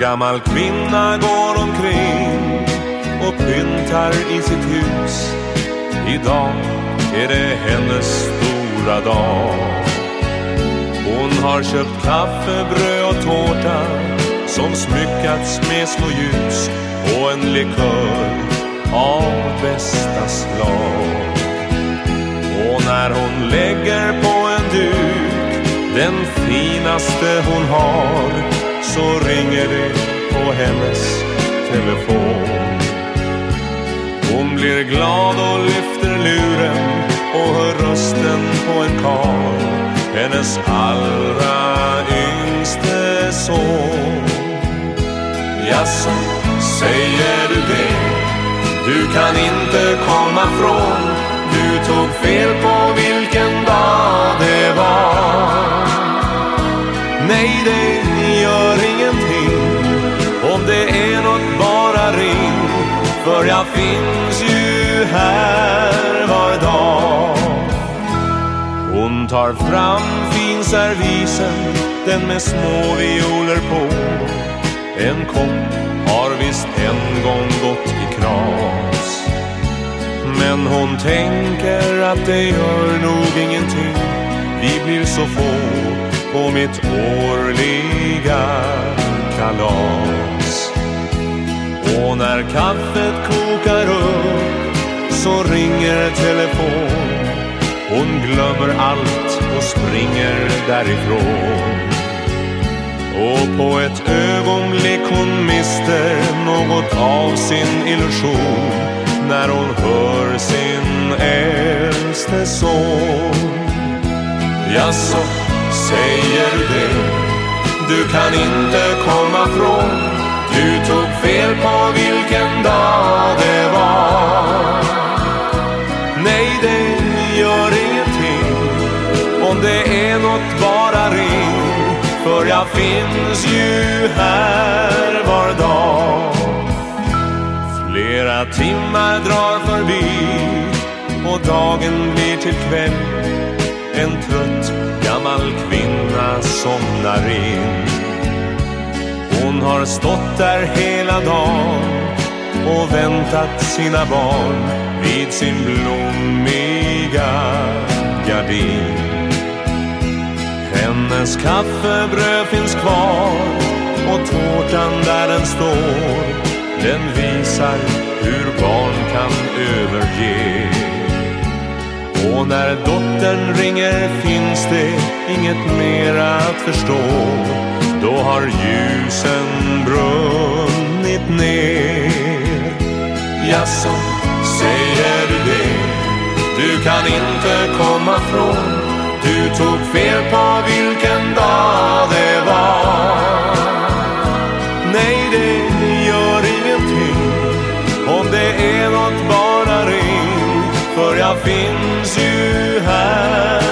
gammal kvinna går omkring och pyntar i sitt hus. Idag är det hennes stora dag. Hon har köpt kaffe, bröd och tårta som smyckats med små ljus och en likör av bästa slag. Och när hon lägger på en duk den finaste hon har så ringer det på hennes telefon. Hon blir glad och lyfter luren och hör rösten på en karl hennes allra yngste son. Jaså, säger du det? Du kan inte komma från För jag finns ju här var dag. Hon tar fram finservisen Den med små violer på. En kopp har visst en gång gått i kras. Men hon tänker att det gör nog ingenting. Vi blir så få på mitt årliga när kaffet kokar upp så ringer telefon. Hon glömmer allt och springer därifrån. Och på ett ögonblick hon mister något av sin illusion När hon hör sin äldste son. Jaså, säger du? Det? Du kan inte komma från du tog fel på vilken dag det var. Nej, det gör ingenting Om det är nåt, bara ring för jag finns ju här var dag. Flera timmar drar förbi och dagen blir till kväll. En trött gammal kvinna somnar in. Hon har stått där hela dagen och väntat sina barn vid sin blommiga gardin. Hennes kaffebröd finns kvar och tårtan där den står. Den visar hur barn kan överge. Och när dottern ringer finns det inget mer att förstå har ljusen brunnit ner. Jaså, säger du det? Du kan inte komma från. Du tog fel på vilken dag det var. Nej, det gör ingenting Om det är nåt, bara ring För jag finns ju här.